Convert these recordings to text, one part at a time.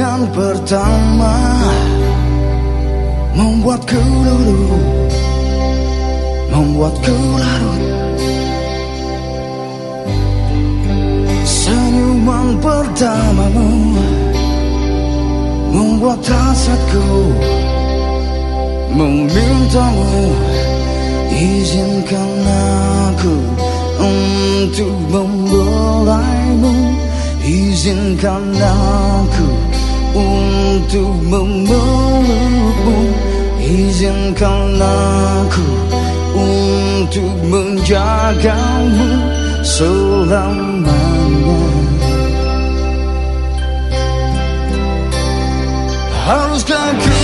Pandangan pertama Membuatku lulu Membuatku larut. Senyuman pertamamu Membuat hasratku Memintamu Izinkan aku Untuk membelaimu. Izinkan aku untuk memelukmu. Izinkan aku untuk menjagamu selamanya. Haruskah ku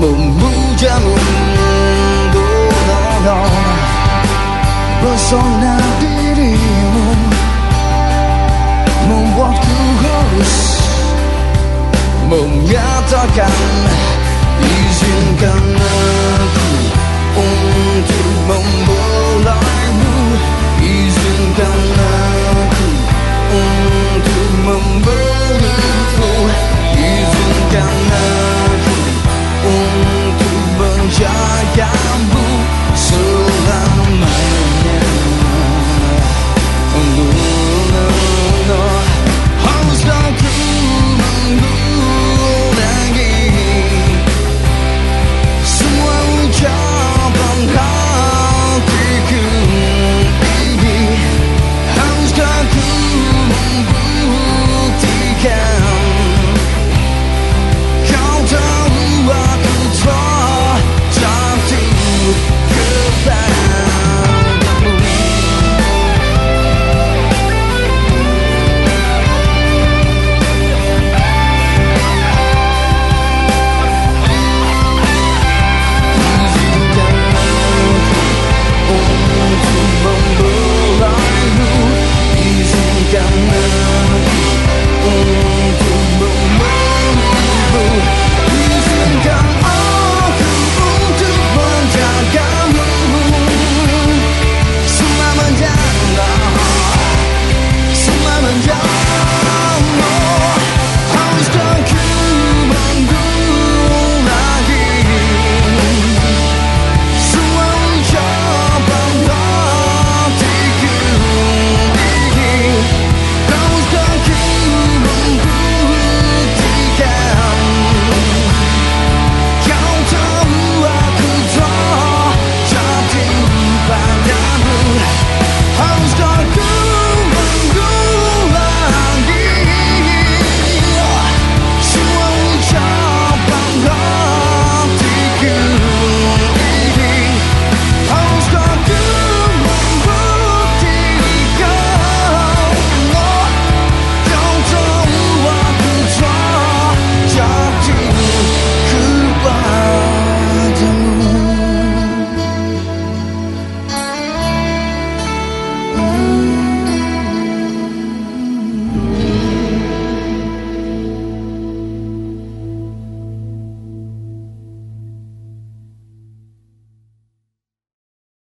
memujamu Bono Pesona dirimu Membuatku harus Menyatakan Izinkan